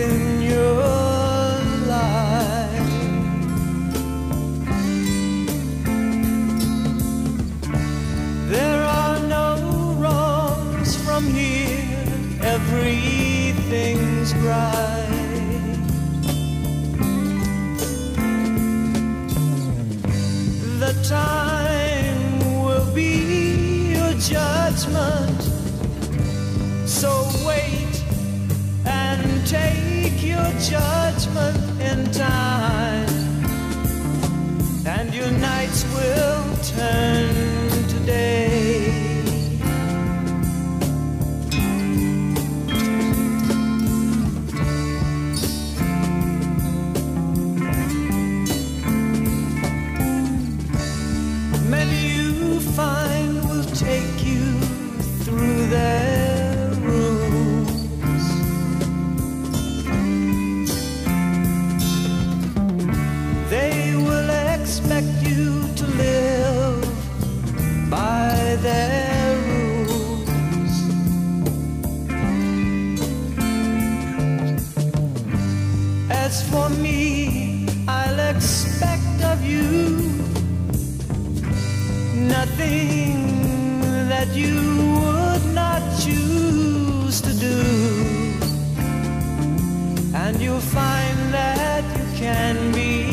within your life. There are no wrongs from here, everything's right. Your judgment nothing that you would not choose to do. And you'll find that you can be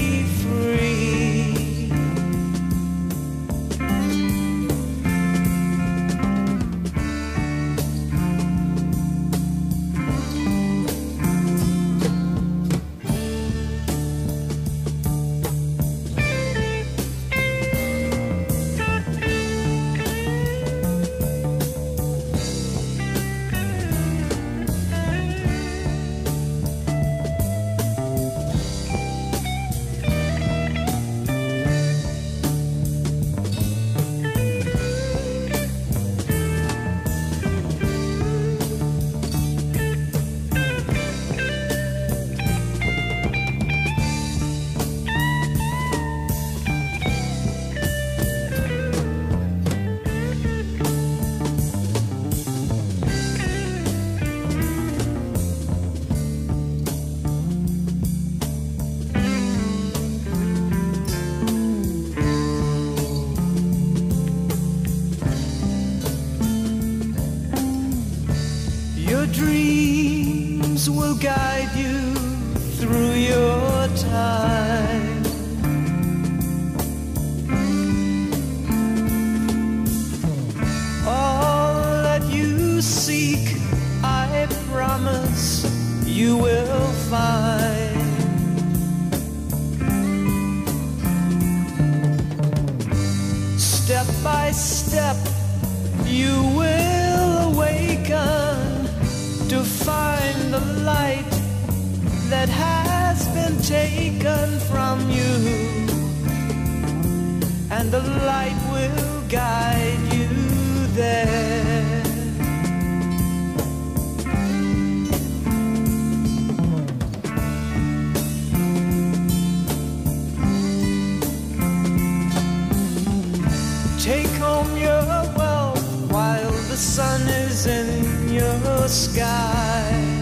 dreams will guide you through your time. All that you seek, I promise you will find. Step by step, you will light that has been taken from you. And the light will guide you there. Take home your wealth while the sun is in your sky.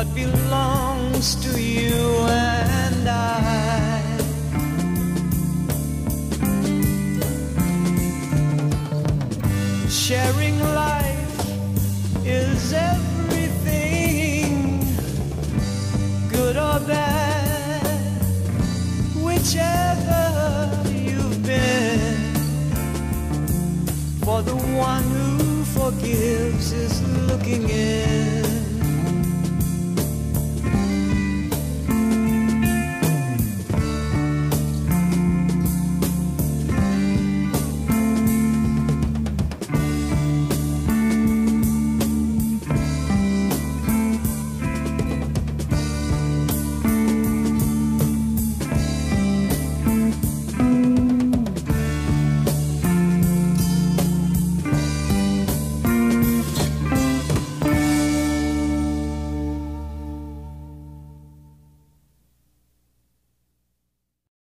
What belongs to you and I. Sharing life is everything, good or bad, whichever you've been. For the one who forgives is looking in.